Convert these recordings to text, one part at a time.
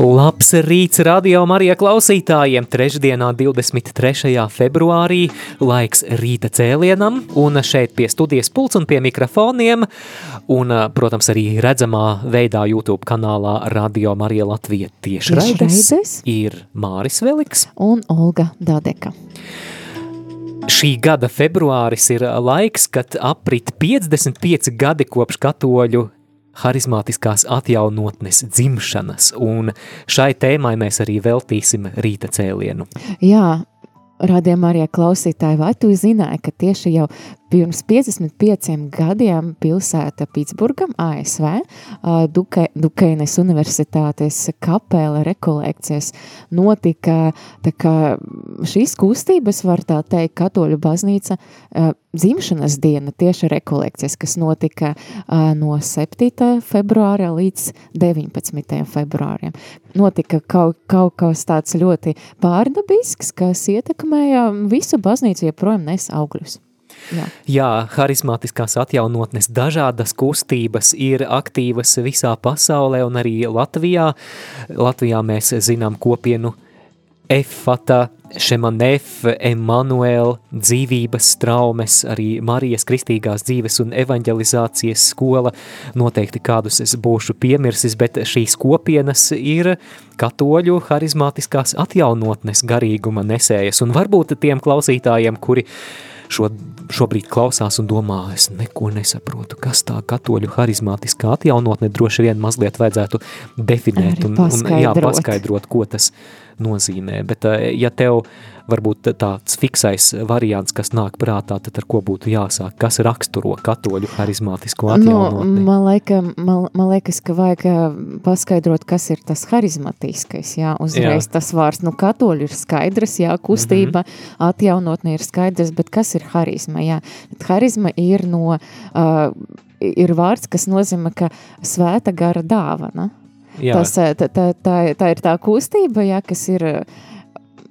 Labs rīts radio Marija klausītājiem. Trešdienā 23. februārī laiks rīta cēlienam un šeit pie studijas pults un pie mikrofoniem un, protams, arī redzamā veidā YouTube kanālā Radio Marija Latvija tiešraides ir Māris Veliks un Olga Dadeka. Šī gada februāris ir laiks, kad aprit 55 gadi kopš katoļu harizmātiskās atjaunotnes dzimšanas, un šai tēmai mēs arī veltīsim rīta cēlienu. Jā, radījumā arī klausītāji, vai tu zināji, ka tieši jau Pirms 55 gadiem pilsēta Pitsburgam, ASV, Duke, Dukeinas universitātes kapela rekolekcijas notika kā, šīs kustības, var tā teikt, katoļu baznīca dzimšanas diena tieši rekolekcijas, kas notika no 7. februāra līdz 19. februāriem. Notika kaut, kaut kas tāds ļoti pārdabisks, kas ietekmēja visu baznīcu, joprojām nes augļus. Jā. Jā, harizmātiskās atjaunotnes dažādas kustības ir aktīvas visā pasaulē un arī Latvijā. Latvijā mēs zinām kopienu Efata, Šemanef, Emanuel, dzīvības traumes, arī Marijas kristīgās dzīves un evanģelizācijas skola. Noteikti kādus es būšu piemirsis, bet šīs kopienas ir katoļu harizmātiskās atjaunotnes garīguma nesējas. Un varbūt tiem klausītājiem, kuri šo, šobrīd klausās un domā, es neko nesaprotu, kas tā katoļu harizmātiskā atjaunotne droši vien mazliet vajadzētu definēt un, un jā, paskaidrot, ko tas nozīmē. Bet eh, ja tev varbūt tāds fiksais variants, kas nāk prātā, tad ar ko būtu jāsāk? Kas raksturo katoļu harizmātisko atjaunotni? Nu, man, lieka, man, man liekas, ka vajag paskaidrot, kas ir tas harizmatiskais, jā, uzreiz jā. tas vārds, nu, katoļu ir skaidrs, jā, kustība, mm -hmm. atjaunotne ir skaidrs, bet kas ir harizma, jā? Harizma ir no, uh, ir vārds, kas nozīmē, ka svēta gara dāvana. Jā. Tas, tā, tā, tā, tā ir tā kustība, jā, kas ir uh,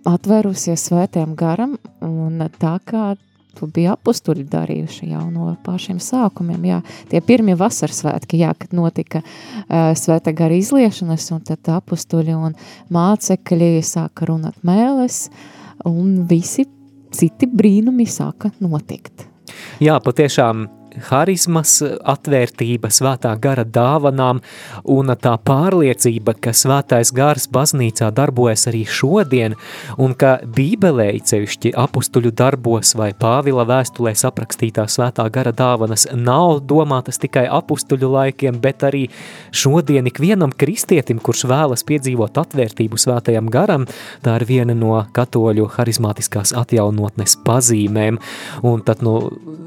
atvērusies svētiem garam, un tā kā tu biji apstuļi darījuši jau no pašiem sākumiem, jā, tie pirmie vasaras svētki, jā, kad notika uh, svēta gara izliešanas, un tad apstuļi un mācekļi sāka runāt mēles, un visi citi brīnumi sāka notikt. Jā, patiešām harizmas, atvērtība svētā gara dāvanām un tā pārliecība, ka svētais gars baznīcā darbojas arī šodien un ka bībelē cevišķi apustuļu darbos vai Pāvila vēstulēs aprakstītā svētā gara dāvanas nav domātas tikai apustuļu laikiem, bet arī šodien ikvienam kristietim, kurš vēlas piedzīvot atvērtību svētajam garam, tā ir viena no katoļu harizmātiskās atjaunotnes pazīmēm, un tad no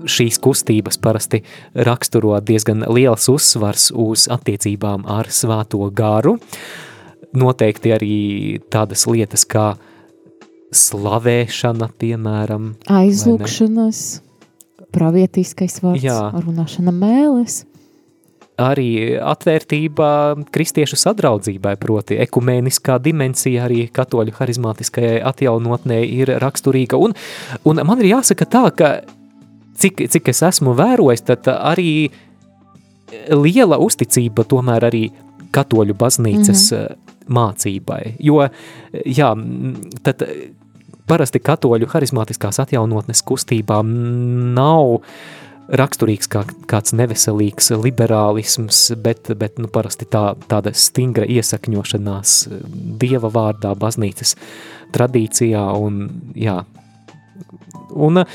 šīs kustības parasti parasti raksturo diezgan liels uzsvars uz attiecībām ar svāto garu. Noteikti arī tādas lietas kā slavēšana, piemēram. Aizlūkšanas, pravietiskais vārds, Jā. runāšana mēles arī atvērtība kristiešu sadraudzībai, proti ekumēniskā dimensija arī katoļu harizmātiskajai atjaunotnē ir raksturīga. Un, un man ir jāsaka tā, ka cik, cik es esmu vērojis, tad arī liela uzticība tomēr arī katoļu baznīcas mm -hmm. mācībai. Jo, jā, tad parasti katoļu harizmātiskās atjaunotnes kustībām nav raksturīgs kā kāds neveselīgs liberālisms, bet, bet nu, parasti tā, tāda stingra iesakņošanās Dieva vārdā, baznīcas tradīcijā un jā, Un uh,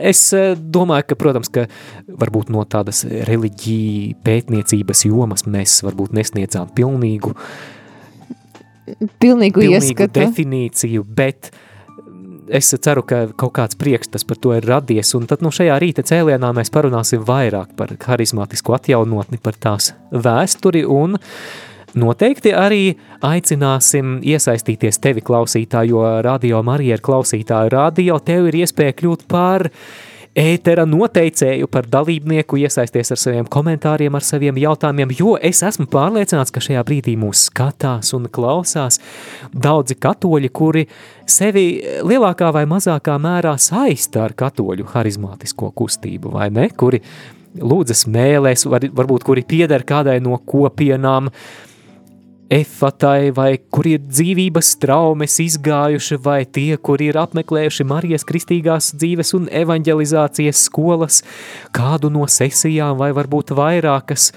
es eh, domāju, ka, protams, ka varbūt no tādas reliģija pētniecības jomas mēs varbūt nesniedzām pilnīgu pilnīgu, pilnīgu ieskatu. definīciju, bet es ceru, ka kaut kāds priekšstats par to ir radies, un tad no šajā rīta cēlienā mēs parunāsim vairāk par harizmātisku atjaunotni, par tās vēsturi un Noteikti arī aicināsim iesaistīties tevi klausītā, jo radio Marija ir klausītāja radio, tev ir iespēja kļūt par ētera noteicēju par dalībnieku, iesaisties ar saviem komentāriem, ar saviem jautājumiem, jo es esmu pārliecināts, ka šajā brīdī mūs skatās un klausās daudzi katoļi, kuri sevi lielākā vai mazākā mērā saista ar katoļu harizmātisko kustību, vai ne? Kuri lūdzas mēlēs, var, varbūt kuri pieder kādai no kopienām, efatai, vai kur ir dzīvības traumes izgājuši, vai tie, kuri ir apmeklējuši Marijas kristīgās dzīves un evanģelizācijas skolas, kādu no sesijām, vai varbūt vairākas.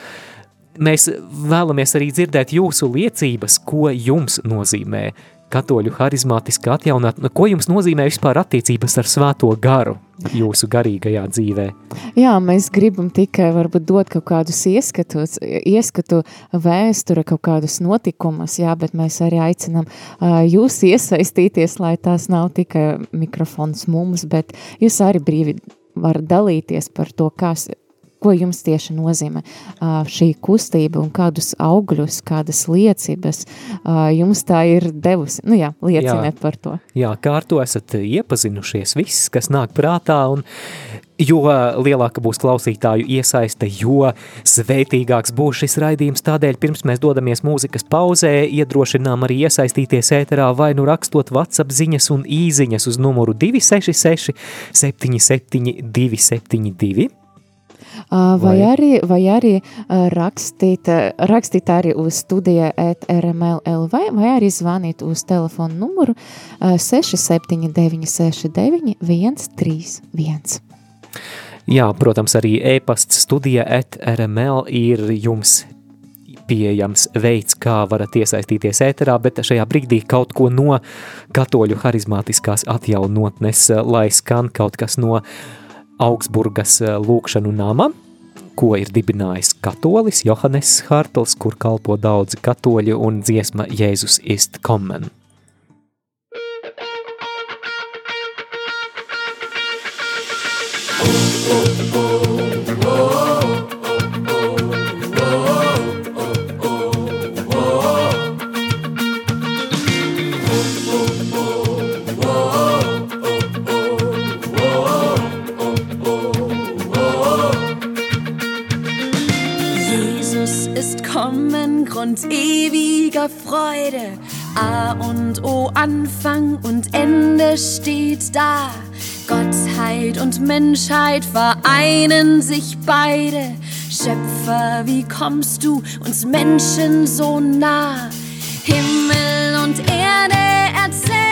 Mēs vēlamies arī dzirdēt jūsu liecības, ko jums nozīmē katoļu harizmātiska atjaunatne. Ko jums nozīmē vispār attiecības ar svēto garu jūsu garīgajā dzīvē? Jā, mēs gribam tikai varbūt dot kaut kādus ieskatus, ieskatu vēsture, kaut kādus notikumus, jā, bet mēs arī aicinām uh, jūs iesaistīties, lai tās nav tikai mikrofons mums, bet jūs arī brīvi varat dalīties par to, kas ko jums tieši nozīmē šī kustība un kādus augļus, kādas liecības jums tā ir devusi. Nu jā, lieciniet jā, par to. Jā, kā ar to esat iepazinušies viss, kas nāk prātā un jo lielāka būs klausītāju iesaiste, jo svētīgāks būs šis raidījums. Tādēļ pirms mēs dodamies mūzikas pauzē, iedrošinām arī iesaistīties ēterā vai nu rakstot WhatsApp ziņas un īziņas uz numuru 266 77 272 vai, vai arī, vai arī rakstīt, rakstīt arī uz studija at rml.lv vai arī zvanīt uz telefonu numuru 67969 131. Jā, protams, arī e-pasts studija at rml ir jums pieejams veids, kā varat iesaistīties ēterā, bet šajā brīdī kaut ko no katoļu harizmātiskās atjaunotnes, lai skan kaut kas no uh, Augsburgas eh, lūkšanu nama, ko ir dibinājis katolis Johannes Hartls, kur kalpo daudzi katoļi un dziesma Jēzus ist kommen. Und ewiger Freude. A und O, Anfang und Ende steht da. Gottheit und Menschheit vereinen sich beide. Schöpfer, wie kommst du uns Menschen so nah? Himmel und Erde erzählet's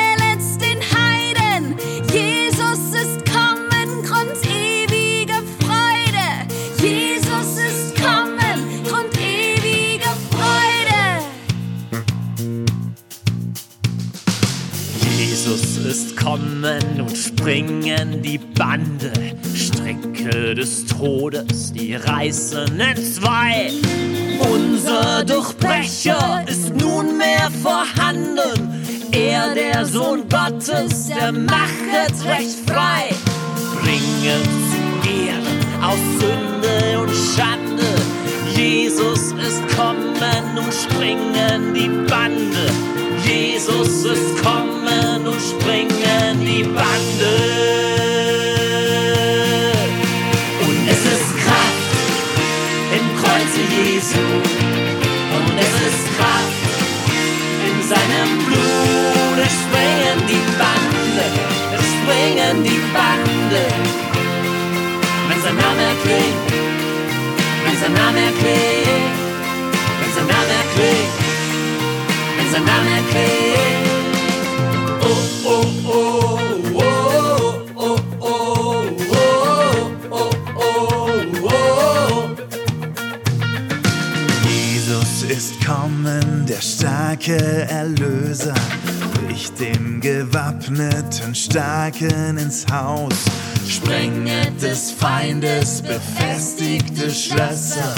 kommen und springen die Bande. Stricke des Todes, die reißen entzwei. Unser Durchbrecher ist nunmehr vorhanden. Er, der Sohn Gottes, der machet recht frei. Bringet zu Ehren aus Sünde und Schande. Jesus ist kommen und springen die Bande. Jesus ist kommen und springen die Bande. Und es ist Kraft im Kreuze Jesu. Und es ist Kraft in seinem Blut. Es springen die Bande, es springen die Bande. Wenn sein Name klingt, sein Name klingt, wenn sein Name klingt, wenn sein Name klingt. Oh, oh, oh. Jesus ist kommen, der starke Erlöser, bricht dem Gewappneten Starken ins Haus Sprenget des Feindes befestigte Schlösser,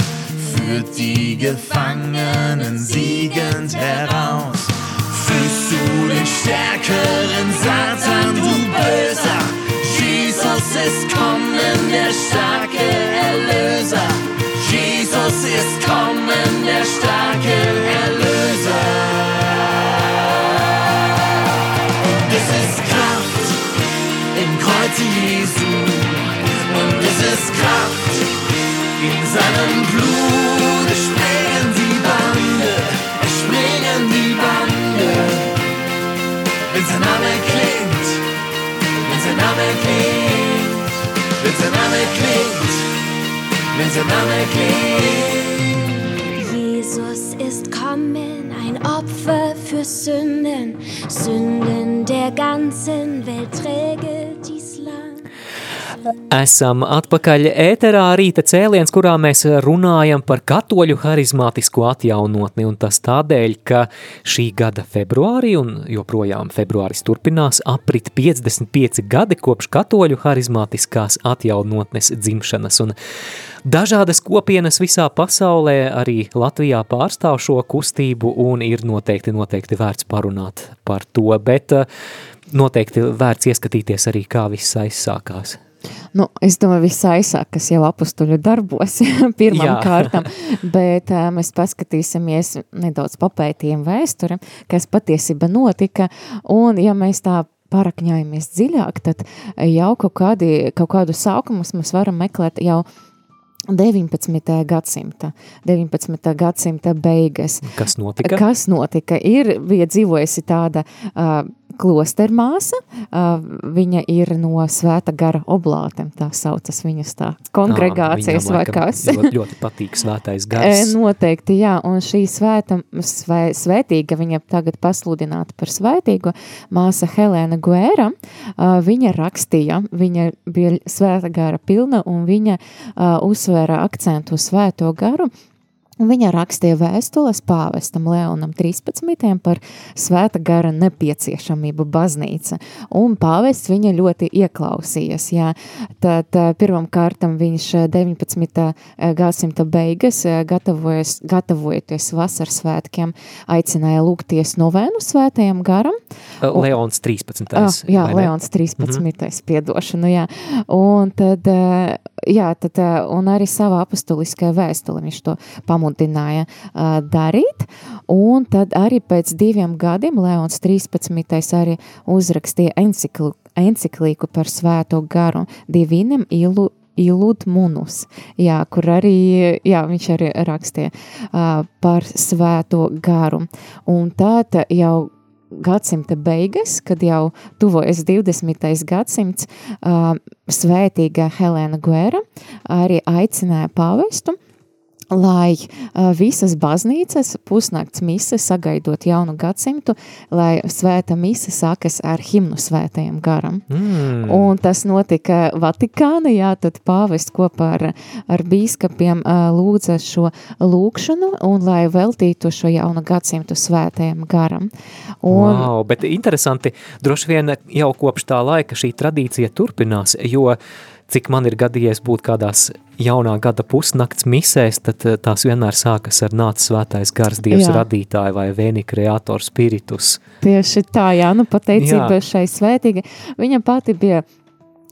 führt die Gefangenen siegend heraus. Fühlst du den stärkeren Satan, du Böser? Jesus ist kommen, der starke Erlöser. Jesus ist kommen, der starke Erlöser. seinem Blut. Es springen die Bande, springen die Bande. Wenn sein Name klingt, wenn sein Name klingt, wenn sein Name klingt, wenn sein Name klingt. Jesus ist kommen, ein Opfer für Sünden, Sünden der ganzen Welt trägt. Esam atpakaļ ēterā rīta cēliens, kurā mēs runājam par katoļu harizmātisko atjaunotni, un tas tādēļ, ka šī gada februārī, un joprojām februāris turpinās, aprit 55 gadi kopš katoļu harizmātiskās atjaunotnes dzimšanas, un dažādas kopienas visā pasaulē arī Latvijā pārstāv šo kustību, un ir noteikti, noteikti vērts parunāt par to, bet eh, noteikti vērts ieskatīties arī, kā viss aizsākās. Nu, es domāju, viss aizsākas jau apustuļu darbos pirmām Jā. kārtām, bet uh, mēs paskatīsimies nedaudz papētījām vēsturi, kas patiesība notika, un ja mēs tā parakņājamies dziļāk, tad jau kaut, kādi, kaut kādu sākumus mēs varam meklēt jau 19. gadsimta, 19. gadsimta beigas. Kas notika? Kas notika? Ir, bija dzīvojusi tāda uh, klostermāsa, uh, viņa ir no svēta gara oblātēm, tā saucas viņas tā, kongregācijas Viņam, vai kas. Ļoti, ļoti patīk svētais gars. Noteikti, jā, un šī svēta, svē, svētīga, viņa tagad pasludināta par svētīgu, māsa Helēna Guēra, uh, viņa rakstīja, viņa bija svēta gara pilna, un viņa uh, uzsvēra akcentu uz svēto garu, Viņa rakstīja vēstules pāvestam Leonam 13. par svēta gara nepieciešamību baznīca, un pāvests viņa ļoti ieklausījies, jā. Tad eh, pirmam kārtam viņš eh, 19. gadsimta beigas, eh, gatavojoties vasaras svētkiem, aicināja lūgties novēnu svētajam garam. Leons 13. Ah, jā? Leons 13. Mm -hmm. piedošanu, jā. Un tad, eh, jā, tad, eh, un arī savā apustuliskajā vēstulē viņš to pamudināja uh, darīt. Un tad arī pēc diviem gadiem Leons 13. arī uzrakstīja enciklu, enciklīku par svēto garu Divinem ilu Ilud Munus, jā, kur arī, jā, viņš arī rakstīja uh, par svēto garu. Un tad jau gadsimta beigas, kad jau tuvojas 20. gadsimts, uh, svētīga Helēna Guēra arī aicināja pāvestu, lai uh, visas baznīcas pusnakts mise sagaidot jaunu gadsimtu, lai svēta mise sākas ar himnu svētajam garam. Mm. Un tas notika Vatikāna, jā, tad pāvests kopā ar, ar bīskapiem uh, lūdza šo lūkšanu un lai veltītu šo jaunu gadsimtu svētajam garam. Un, Wow, bet interesanti, droši vien jau kopš tā laika šī tradīcija turpinās, jo cik man ir gadījies būt kādās jaunā gada pusnakts misēs, tad eh, tās vienmēr sākas ar nāc svētais gars Dievs Jā. radītāji vai vēni kreator spiritus. Tieši tā, jā, nu pateicība Jā. šai svētīgai. Viņa pati bija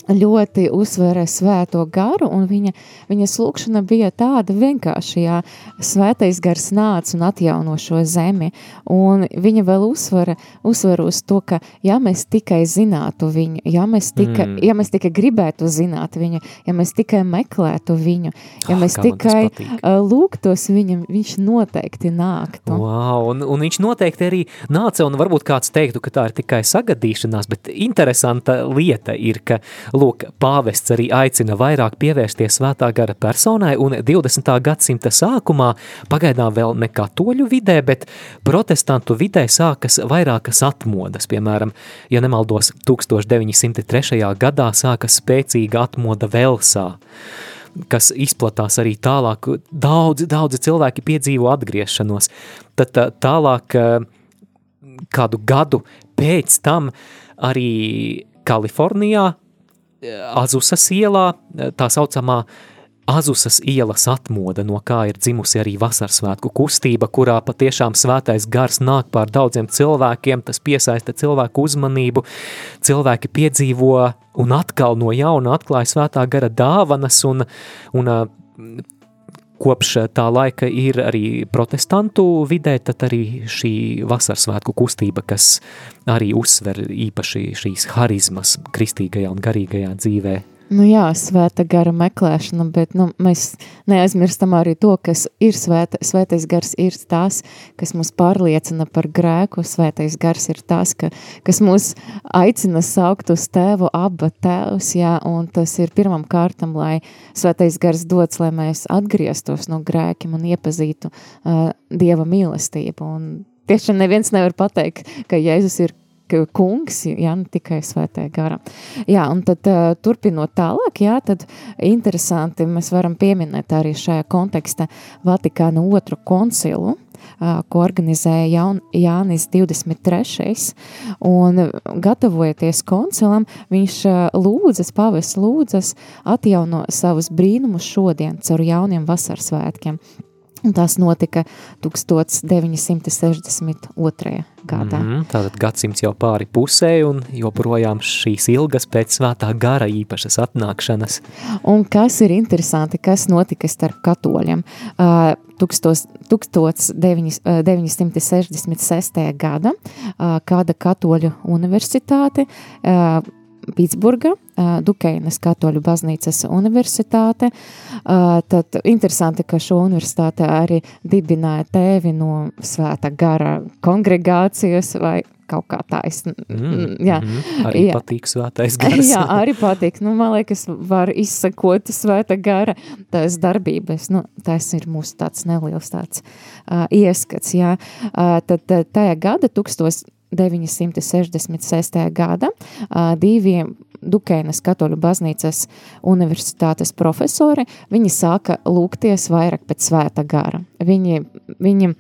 ļoti uzsvēra svēto garu, un viņa, viņas lūkšana bija tāda vienkārši, jā, svētais gars nāca un atjauno šo zemi, un viņa vēl uzsvera, uzsvera uz to, ka ja mēs tikai zinātu viņu, ja mēs tikai, Mm. ja mēs tikai gribētu zināt viņu, ja mēs tikai meklētu viņu, ja Ah, mēs tas tikai lūgtos viņam, viņš noteikti nāktu. Wow, un, un viņš noteikti arī nāca, un varbūt kāds teiktu, ka tā ir tikai sagadīšanās, bet interesanta lieta ir, ka, lūk, pāvests arī aicina vairāk pievērsties svētā gara personai, un 20. gadsimta sākumā, pagaidām vēl ne katoļu vidē, bet protestantu vidē sākas vairākas atmodas, piemēram, ja nemaldos, 1903. gadā sākas spēcīga atmoda Velsā, kas izplatās arī tālāk. Daudzi, daudzi cilvēki piedzīvo atgriešanos. Tad tā- tālāk eh, kādu gadu pēc tam arī Kalifornijā, Azusas ielā, eh, tā saucamā Azusas ielas atmoda, no kā ir dzimusi arī vasarsvētku kustība, kurā patiešām svētais gars nāk pār daudziem cilvēkiem, tas piesaista cilvēku uzmanību, cilvēki piedzīvo un atkal no jauna atklāja svētā gara dāvanas un, un ā, kopš tā laika ir arī protestantu vidē, tad arī šī vasarsvētku kustība, kas arī uzsver īpaši šīs harizmas kristīgajā un garīgajā dzīvē. Nu jā, svēta gara meklēšana, bet nu, mēs neaizmirstam arī to, kas ir svēta, svētais gars ir tās, kas mūs pārliecina par grēku, svētais gars ir tās, ka, kas mūs aicina saukt uz tēvu, aba tēvs, jā, un tas ir pirmam kārtam, lai svētais gars dots, lai mēs atgrieztos no grēkiem un iepazītu uh, Dieva mīlestību, un tiešām neviens nevar pateikt, ka Jēzus ir kungs, ja ne tikai svētē gara. Jā, un tad uh, turpinot tālāk, jā, tad interesanti mēs varam pieminēt arī šajā kontekstā Vatikāna otru koncilu, uh, ko organizēja Jaun, Jānis 23. Un gatavojoties koncilam, viņš uh, lūdzas, paves lūdzas atjauno savus brīnumus šodien caur jauniem vasarsvētkiem. Un tas notika 1962. gadā. Mm tātad gadsimts jau pāri pusē un joprojām šīs ilgas pēc svētā gara īpašas atnākšanas. Un kas ir interesanti, kas notika starp katoļiem? Uh, 1966. gada kāda katoļu universitāte Pitsburga, Dukeinas katoļu baznīcas universitāte. Tad interesanti, ka šo universitāti arī dibināja tēvi no svēta gara kongregācijas vai kaut kā tā. Es, mm, jā, mm, arī jā. patīk svētais gars. jā, arī patīk. Nu, man liekas, var izsakot svēta gara tās darbības. Nu, tas ir mūsu tāds neliels tāds uh, ieskats, jā. Uh, tad tajā gada 1000 966. gada diviem Dukēnas katoļu baznīcas universitātes profesori, viņi sāka lūgties vairāk pēc svēta gara. Viņi, viņi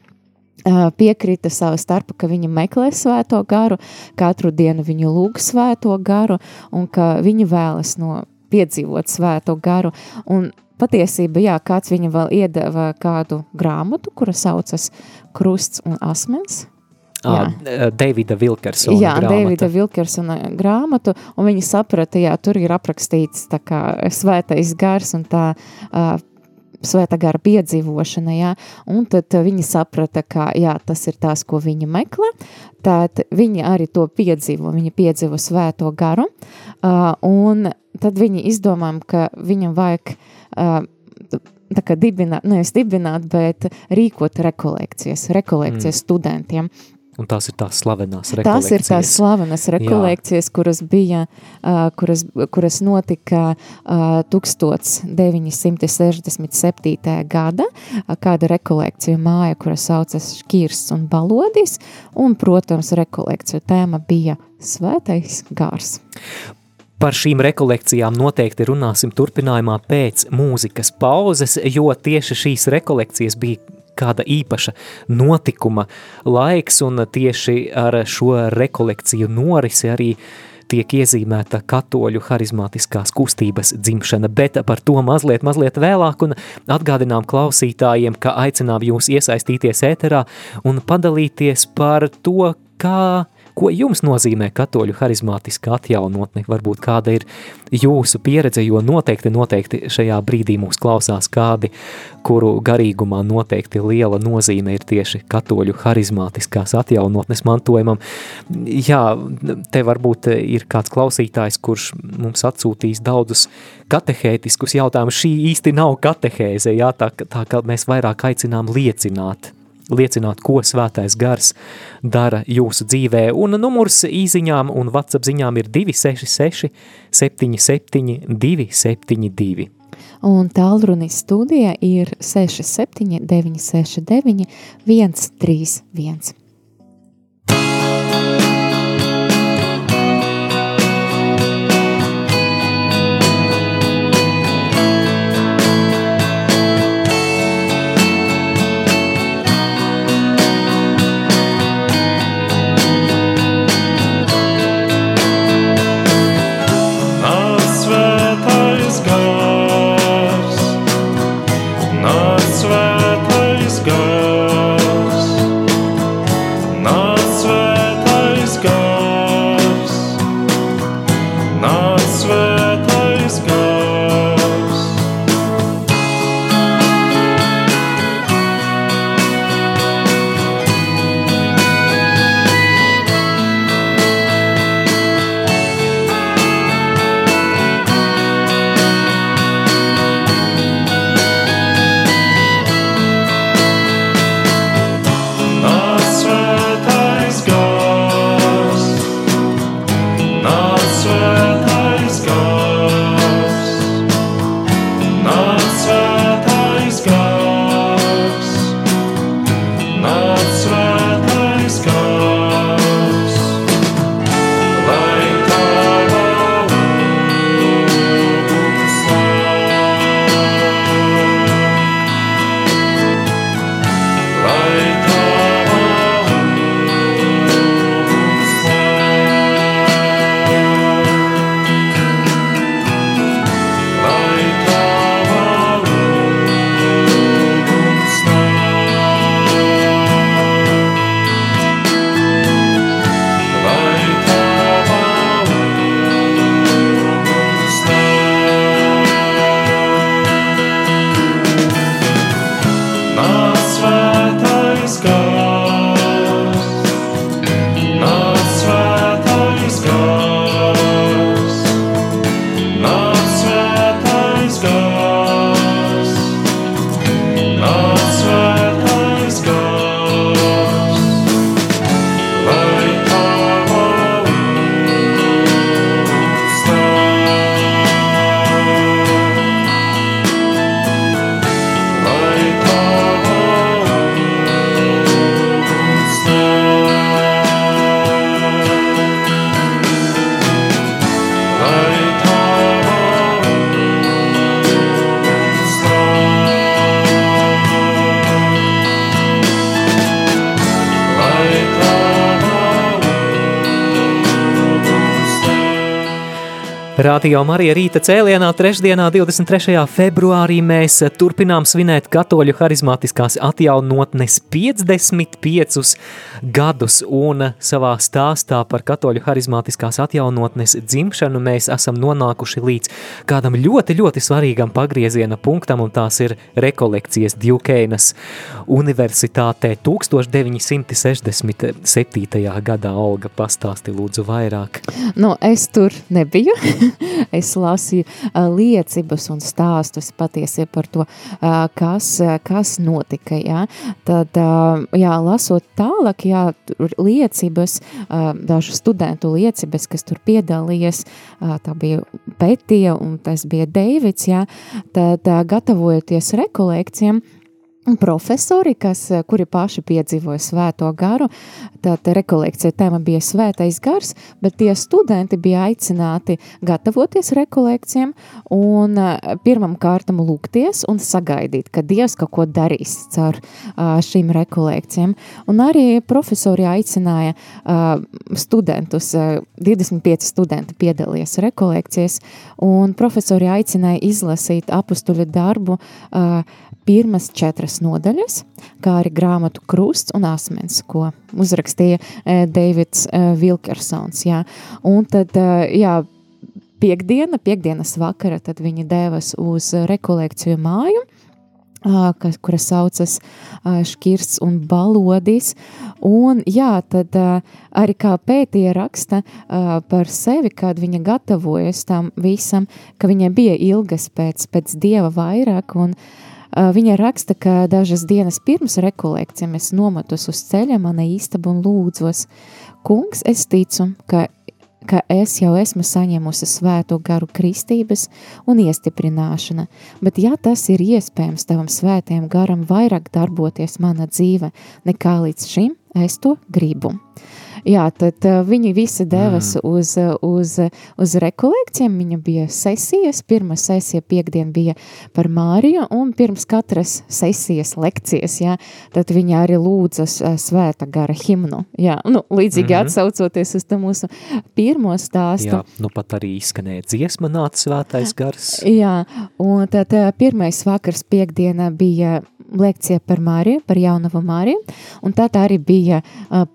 piekrita savu starpu, ka viņi meklē svēto garu, katru dienu viņu lūg svēto garu un ka viņi vēlas no piedzīvot svēto garu. Un patiesība, jā, kāds viņa vēl iedeva kādu grāmatu, kura saucas Krusts un Asmens, Jā, Davida Vilkersona jā, grāmata. Davida Vilkersona grāmatu, un viņi saprata, jā, tur ir aprakstīts tā kā svētais gars un tā uh, svēta gara piedzīvošana, jā, un tad viņi saprata, ka, jā, tas ir tās, ko viņi meklē, tad viņi arī to piedzīvo, viņi piedzīvo svēto garu, uh, un tad viņi izdomājam, ka viņam vajag uh, tā kā dibināt, nevis dibināt, bet rīkot rekolekcijas, rekolekcijas mm. studentiem. Un tās ir tās slavenās rekolekcijas. Tās ir tās slavenas rekolekcijas, Jā. kuras bija, uh, kuras, kuras notika uh, 1967. gada, uh, kāda rekolekcija māja, kura saucas Škīrs un Balodis, un, protams, rekolekciju tēma bija Svētais gārs. Par šīm rekolekcijām noteikti runāsim turpinājumā pēc mūzikas pauzes, jo tieši šīs rekolekcijas bija kāda īpaša notikuma laiks, un tieši ar šo rekolekciju norisi arī tiek iezīmēta katoļu harizmātiskās kustības dzimšana, bet par to mazliet, mazliet vēlāk un atgādinām klausītājiem, ka aicinām jūs iesaistīties ēterā un padalīties par to, kā Ko jums nozīmē katoļu harizmātiska atjaunotne? Varbūt kāda ir jūsu pieredze, jo noteikti, noteikti šajā brīdī mūs klausās kādi, kuru garīgumā noteikti liela nozīme ir tieši katoļu harizmātiskās atjaunotnes mantojumam. Jā, te varbūt ir kāds klausītājs, kurš mums atsūtīs daudzus katehētiskus jautājumus. Šī īsti nav katehēze, jā, tā, tā ka mēs vairāk aicinām liecināt liecināt, ko svētais gars dara jūsu dzīvē. Un numurs īziņām un WhatsApp ziņām ir 266 77 272. Un tālrunis studija ir 67 969 131. Radio Marija rīta cēlienā trešdienā 23. februārī mēs turpinām svinēt katoļu harizmātiskās atjaunotnes 55 gadus un savā stāstā par katoļu harizmātiskās atjaunotnes dzimšanu mēs esam nonākuši līdz kādam ļoti, ļoti svarīgam pagrieziena punktam un tās ir rekolekcijas Djukeinas universitātē 1967. gadā. Olga, pastāsti lūdzu vairāk. Nu, es tur nebiju. es lasīju liecības un stāstus patiesi par to, kas, kas notika. Ja? Tad, jā, lasot tālāk, jā, liecības, dažu studentu liecības, kas tur piedalījies, tā bija Petija un tas bija Deivids, jā, tad gatavojoties rekolekcijām, profesori, kas, eh, kuri paši piedzīvoja svēto garu, tad rekolekcija tēma bija svētais gars, bet tie studenti bija aicināti gatavoties rekolekcijām un eh, pirmam kārtam lūgties un sagaidīt, ka Dievs kaut ko darīs caur eh, šīm rekolekcijām. Un arī profesori aicināja studentus, 25 studenti piedalījās rekolekcijas, un profesori aicināja izlasīt apustuļu darbu pirmas četras nodaļas, kā arī grāmatu Krusts un Asmens, ko uzrakstīja uh, Deivids uh, Vilkersons. Jā. Un tad, uh, jā, piekdiena, piekdienas vakara, tad viņi devas uz rekolekciju māju, kas, kura saucas Škirsts un Balodis. Un jā, tad arī kā pētīja raksta par sevi, kad viņa gatavojas tam visam, ka viņai bija ilgas pēc, pēc Dieva vairāk un uh, Viņa raksta, ka dažas dienas pirms rekolekcijām es nomatos uz ceļa mana istaba un lūdzos. Kungs, es ticu, ka, ka es jau esmu saņēmusi svēto garu kristības un iestiprināšana, bet ja tas ir iespējams tavam svētajam garam vairāk darboties mana dzīve nekā līdz šim, es to gribu. Jā, tad uh, viņi visi devas mm. uz, uz, uz rekolekcijiem. Viņa bija sesijas. Pirmā sesija piekdien bija par Māriju, un pirms katras sesijas lekcijas, jā, tad viņa arī lūdza svēta gara himnu. Jā, nu, līdzīgi mm -hmm. atsaucoties uz mūsu pirmo stāstu. Jā, nu pat arī izskanēja dziesma nāca svētais gars. Jā, un tad pirmais vakars piekdiena bija lekcija par Māriju, par jaunavu Māriju, un tā arī bija uh,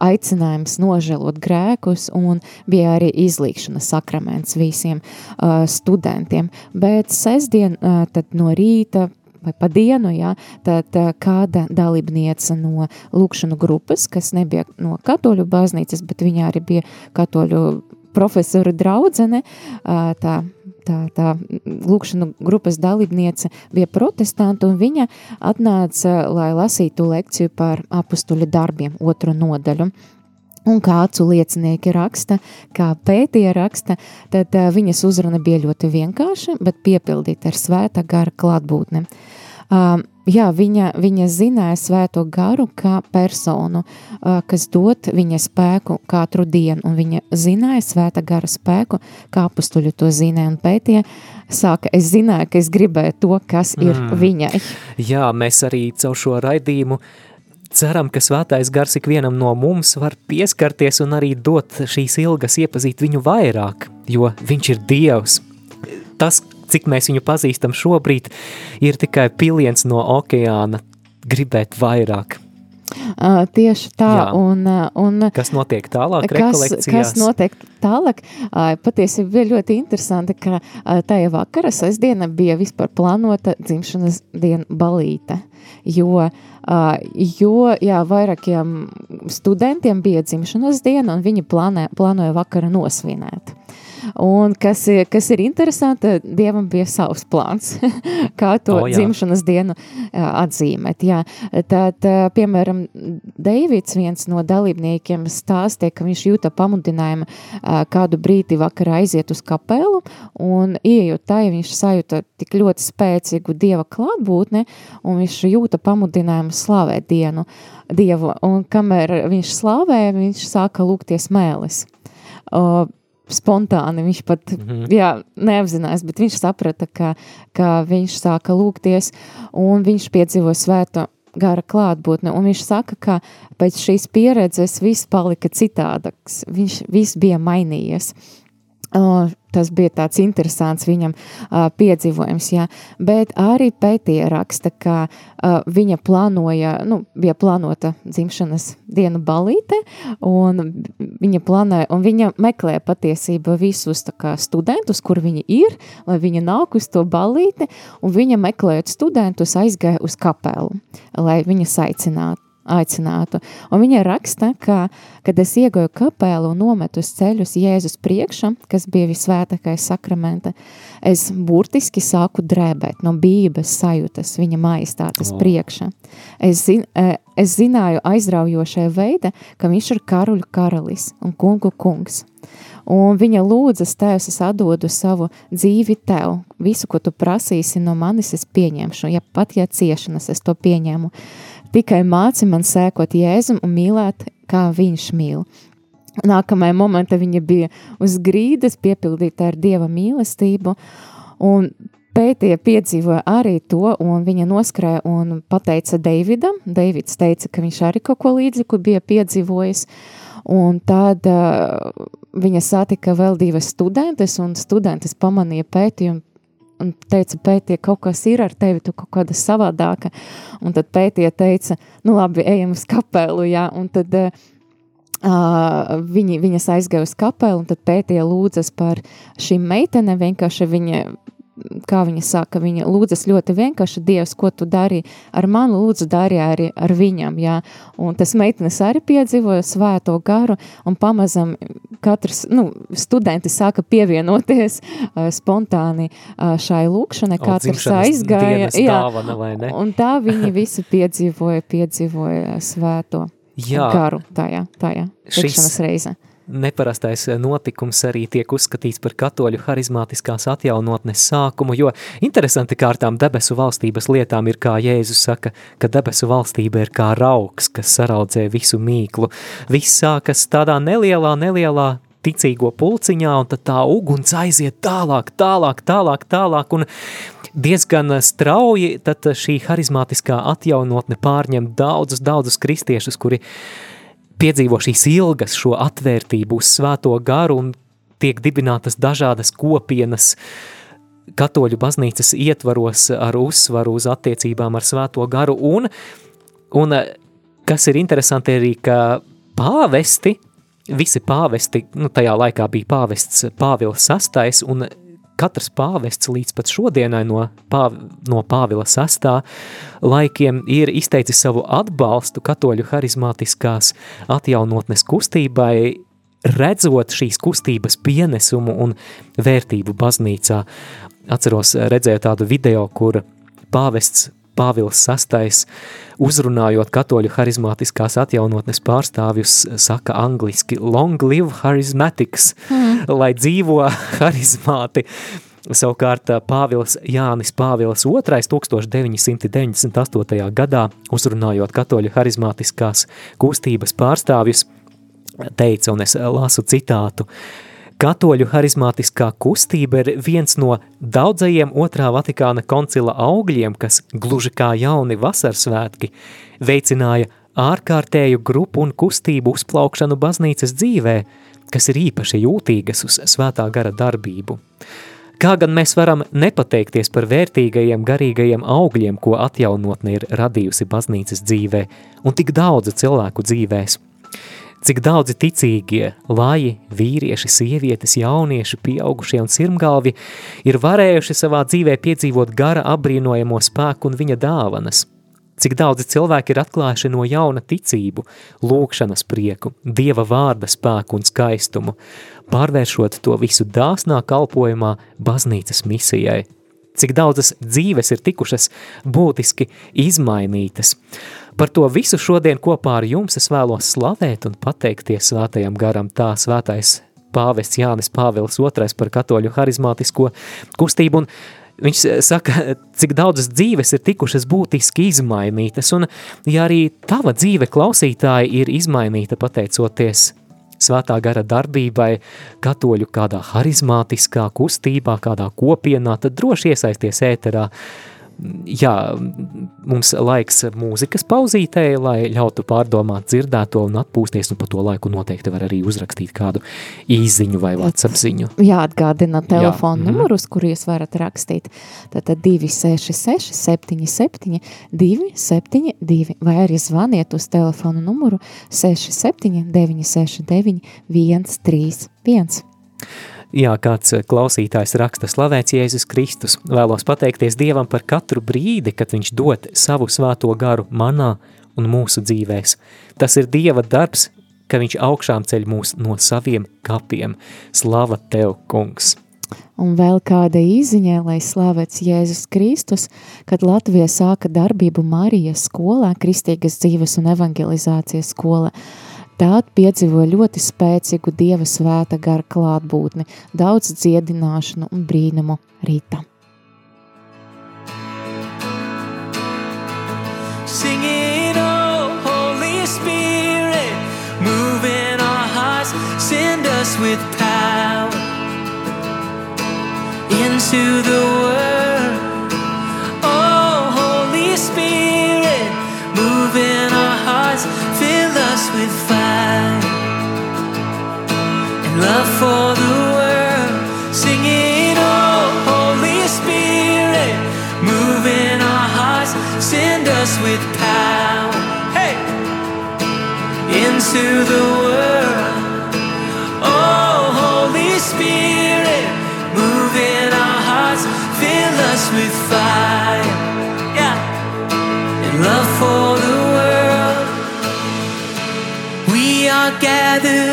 aicinājums nožēlot grēkus, un bija arī izlīkšana sakraments visiem uh, studentiem. Bet sestdien, uh, no rīta vai pa dienu, jā, tad kāda dalībniece no lūkšanu grupas, kas nebija no katoļu baznīcas, bet viņa arī bija katoļu profesora draudzene, tā tā, tā lūkšanu grupas dalībniece bija protestanta, un viņa atnāca, lai lasītu lekciju par apustuļa darbiem, otru nodaļu. Un kā acu liecinieki raksta, kā pētīja raksta, tad viņas uzruna bija ļoti vienkārša, bet piepildīta ar svēta gara klātbūtne. Uh, jā, viņa, viņa zināja svēto garu kā personu, kas dod viņa spēku katru dienu, un viņa zināja svēta gara spēku, kā apustuļu to zināja un pētīja, sāka, es zināju, ka es gribēju to, kas ir mm. viņai. Jā, mēs arī caur šo raidījumu ceram, ka svētais gars ikvienam no mums var pieskarties un arī dot šīs ilgas iepazīt viņu vairāk, jo viņš ir Dievs. Tas, cik mēs viņu pazīstam šobrīd, ir tikai piliens no okeāna gribēt vairāk. Uh, tieši tā, Jā. un, un kas notiek tālāk? Kas, kas notiek tālāk? Uh, patiesībā bija ļoti interesanti, ka uh, tajā vakarā, sestdiena, bija vispār plānota dzimšanas diena balīte, jo, jo jā, vairākiem studentiem bija dzimšanas diena, un viņi plānē, plānoja vakara nosvinēt. Un kas, kas ir interesanti, Dievam bija savs plāns, kā to oh, jā. dzimšanas dienu atzīmēt. Jā. Tad, piemēram, Deivids, viens no dalībniekiem, stāstīja, ka viņš jūta pamudinājumu kādu brīdi vakarā aiziet uz kapelu, un ieejot tā, viņš sajūta tik ļoti spēcīgu Dieva klātbūtni, un viņš jūta pamudinājumu slavēt dienu, Dievu, un kamēr viņš slavēja, viņš sāka lūgties mēlis. Uh, spontāni. Viņš pat mm -hmm. jā, neapzinājās, bet viņš saprata, ka, ka viņš sāka lūgties un viņš piedzīvo svēto gara klātbūtne. Un viņš saka, ka pēc šīs pieredzes viss palika citādāks. Viņš viss bija mainījies. Tas bija tāds interesants viņam uh, piedzīvojums, jā. bet arī pētīja raksta, ka uh, viņa plānoja, nu, bija plānota dzimšanas dienu balīte, un viņa plānoja, un viņa meklēja patiesību visus kā studentus, kur viņi ir, lai viņa nāk uz to balīti, un viņa meklējot studentus aizgāja uz kapelu, lai viņu aicinātu aicinātu. Un viņa raksta, ka, kad es iegāju kapelu un nometu uz ceļus Jēzus priekšā, kas bija visvētākais sakramenta, es burtiski sāku drēbēt no bības sajūtas viņa maistātes oh. priekšā. Es, zin, e, es zināju aizraujošai veida, ka viņš ir karuļu karalis un kungu kungs. Un viņa lūdzas, Tēvs, es atdodu savu dzīvi Tev. Visu, ko Tu prasīsi no manis, es pieņemšu. Ja pat ja ciešanas, es to pieņemu. Tikai māci man sēkot Jēzum un mīlēt, kā viņš mīl. Nākamajā momentā viņa bija uz grīdas, piepildīta ar Dieva mīlestību, un pētīja piedzīvoja arī to, un viņa noskrēja un pateica Deividam. Deivids teica, ka viņš arī kaut ko līdzīgu bija piedzīvojis, un tad uh, viņa satika vēl divas studentes, un studentes pamanīja pētījumu un teica, pētie, kaut kas ir ar tevi, tu kaut kāda savādāka. Un tad pētie teica, nu labi, ejam uz kapelu, jā, un tad uh, viņi, viņas aizgāja uz kapelu, un tad pētie lūdzas par šīm meitenēm, vienkārši viņa kā viņa saka, viņa lūdzas ļoti vienkārši, Dievs, ko tu dari ar mani, lūdzu dari arī ar viņam, jā, un tas meitenes arī piedzīvoja svēto garu, un pamazam katrs, nu, studenti sāka pievienoties uh, spontāni uh, šai lūkšanai, katrs aizgāja, jā, dāvana, un tā viņi visi piedzīvoja, piedzīvoja svēto jā. garu tajā, tajā tikšanas reize neparastais notikums arī tiek uzskatīts par katoļu harizmātiskās atjaunotnes sākumu, jo interesanti kārtām debesu valstības lietām ir, kā Jēzus saka, ka debesu valstība ir kā rauks, kas saraudzē visu mīklu. Viss sākas tādā nelielā, nelielā ticīgo pulciņā, un tad tā uguns aiziet tālāk, tālāk, tālāk, tālāk, un diezgan strauji tad šī harizmātiskā atjaunotne pārņem daudzus, daudzus kristiešus, kuri piedzīvo šīs ilgas šo atvērtību uz svēto garu un tiek dibinātas dažādas kopienas katoļu baznīcas ietvaros ar uzsvaru uz attiecībām ar svēto garu. Un, un kas ir interesanti arī, ka pāvesti, visi pāvesti, nu tajā laikā bija pāvests Pāvils VI un katrs pāvests līdz pat šodienai no, pāv, no Pāvila sastā laikiem ir izteicis savu atbalstu katoļu harizmātiskās atjaunotnes kustībai, redzot šīs kustības pienesumu un vērtību baznīcā. Atceros, redzēju tādu video, kur pāvests Pāvils VI, uzrunājot katoļu harizmātiskās atjaunotnes pārstāvjus, saka angliski long live charismatics, mm. lai dzīvo harizmāti. Savukārt Pāvils Jānis Pāvils II 1998. gadā, uzrunājot katoļu harizmātiskās kustības pārstāvjus, teica, un es lasu citātu, Katoļu harizmātiskā kustība ir viens no daudzajiem otrā Vatikāna koncila augļiem, kas gluži kā jauni vasarsvētki veicināja ārkārtēju grupu un kustību uzplaukšanu baznīcas dzīvē, kas ir īpaši jūtīgas uz svētā gara darbību. Kā gan mēs varam nepateikties par vērtīgajiem garīgajiem augļiem, ko atjaunotne ir radījusi baznīcas dzīvē un tik daudzu cilvēku dzīvēs – Cik daudzi ticīgie, laji, vīrieši, sievietes, jaunieši, pieaugušie un sirmgalvi ir varējuši savā dzīvē piedzīvot gara apbrīnojamo spēku un viņa dāvanas. Cik daudzi cilvēki ir atklājuši no jauna ticību, lūkšanas prieku, dieva vārda spēku un skaistumu, pārvēršot to visu dāsnā kalpojumā baznīcas misijai. Cik daudzas dzīves ir tikušas būtiski izmainītas. Par to visu šodien kopā ar jums es vēlos slavēt un pateikties svētajam garam. Tā svētais pāvests Jānis Pāvils II par katoļu harizmātisko kustību un Viņš saka, cik daudzas dzīves ir tikušas būtiski izmainītas, un ja arī tava dzīve klausītāji ir izmainīta pateicoties svētā gara darbībai, katoļu kādā harizmātiskā kustībā, kādā kopienā, tad droši iesaisties ēterā jā, mums laiks mūzikas pauzītē, lai ļautu pārdomāt dzirdēto un atpūsties, un pa to laiku noteikti var arī uzrakstīt kādu īziņu vai WhatsApp ziņu. Jāatgādina telefonu jā. numuru, uz kuru jūs varat rakstīt. Tātad 266 77 272 vai arī zvaniet uz telefonu numuru 67 969 131. Jā, kāds klausītājs raksta slavēts Jēzus Kristus. Vēlos pateikties Dievam par katru brīdi, kad viņš dod savu svēto garu manā un mūsu dzīvēs. Tas ir Dieva darbs, ka viņš augšām ceļ mūs no saviem kapiem. Slava Tev, kungs! Un vēl kāda īziņa, lai slavēts Jēzus Kristus, kad Latvija sāka darbību Marijas skolā, Kristīgas dzīves un evangelizācijas skolā. Tāda piedzīvoja ļoti spēcīgu Dieva svēta gara klātbūtni, daudz dziedināšanu un brīnumu rīta. Singing, oh, Holy Spirit, move in our hearts, send us with power into the world. Oh, Holy Spirit, move in our hearts, fill us with fire love for the world. Singing, oh, Holy Spirit, move in our hearts, send us with power. Hey! Into the world. Oh, Holy Spirit, move in our hearts, fill us with fire. Yeah. And love for the world. We are gathered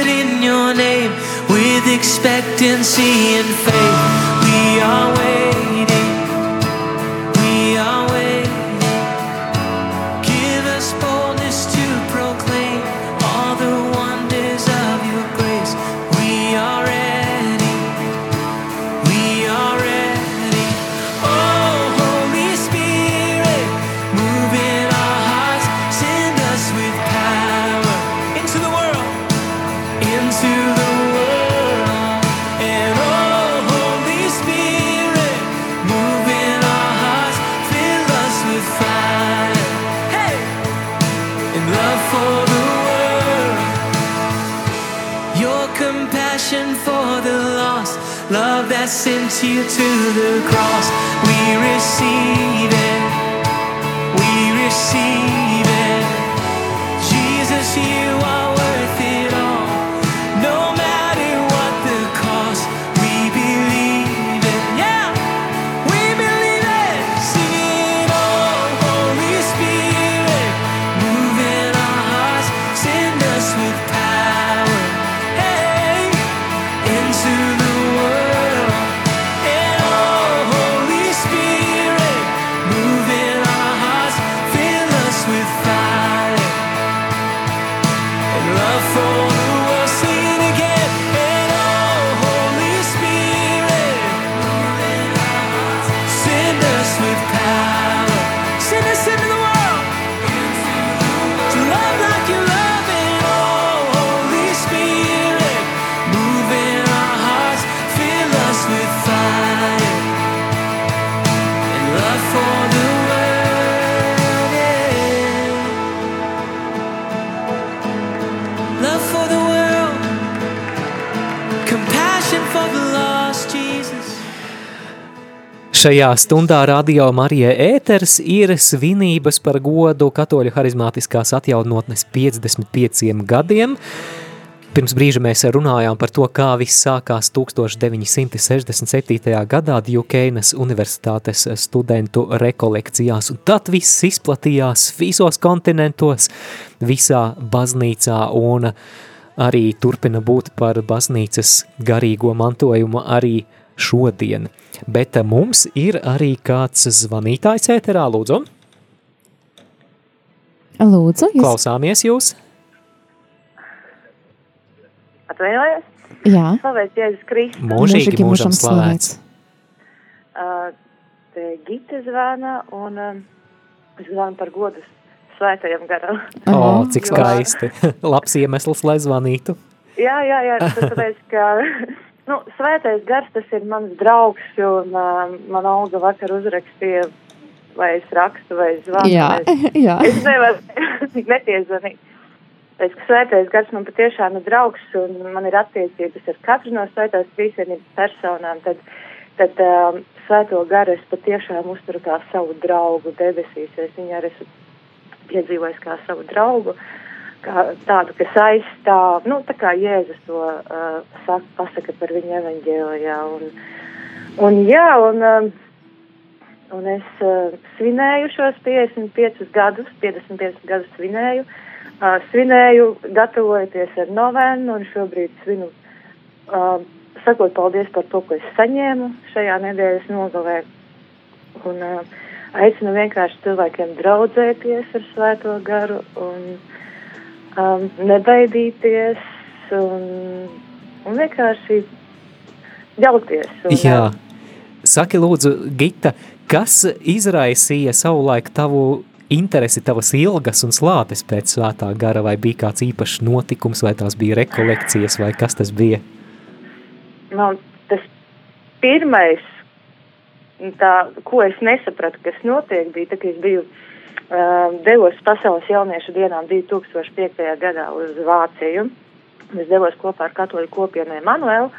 expectancy and faith. We are waiting. Sent you to the cross. We receive it. We receive it. Šajā stundā radio Marija ēters ir svinības par godu katoļu harizmātiskās atjaunotnes 55 gadiem. Pirms brīža mēs runājām par to, kā viss sākās 1967. gadā Djukeinas universitātes studentu rekolekcijās, un tad viss izplatījās visos kontinentos, visā baznīcā, un arī turpina būt par baznīcas garīgo mantojumu arī šodien. Bet mums ir arī kāds zvanītājs ēterā, lūdzu. Lūdzu, jūs... Klausāmies jūs. Atvainojos? Jā. Slavēts Jēzus Kristus. Mūžīgi mūžam slavēts. Uh, te Gita zvana un es zvanu par godu svētajam garam. O, cik Jo- skaisti. Labs iemesls, lai zvanītu. Jā, jā, jā, tas tāpēc, ka nu, svētais gars tas ir mans draugs un uh, man Olga vakar uzrakstīja vai es rakstu, vai zvanu. Jā, es, jā. Es nevaru nepiezvanīt. Es, ka svētais gars man patiešām ir draugs, un man ir attiecības ar katru no svētās trīsvienības personām, tad, tad um, svēto garu es patiešām uzturu kā savu draugu debesīs. Es viņu arī esmu piedzīvojis kā savu draugu, kā tādu, kas aizstāv, nu, tā kā Jēzus to uh, saka, pasaka par viņu evaņģēlijā. Un, un jā, un, um, un es uh, svinēju šos 55 gadus, 55 gadus svinēju. Uh, svinēju, gatavojoties ar novenu, un šobrīd svinu, uh, sakot paldies par to, ko es saņēmu šajā nedēļas nogalē. Un uh, aicinu vienkārši cilvēkiem draudzēties ar svēto garu un um, nebaidīties un, un vienkārši ģelties. Un, Jā. Saki lūdzu, Gita, kas izraisīja savulaik tavu interesi, tavas ilgas un slāpes pēc svētā gara, vai bija kāds īpašs notikums, vai tās bija rekolekcijas, vai kas tas bija? Nu, tas pirmais, tā, ko es nesapratu, kas notiek, bija, tā, ka es biju uh, devos pasaules jauniešu dienām 2005. gadā uz Vāciju. Es devos kopā ar katoļu kopienu Emanuelu,